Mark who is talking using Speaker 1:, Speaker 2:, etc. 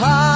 Speaker 1: Hi.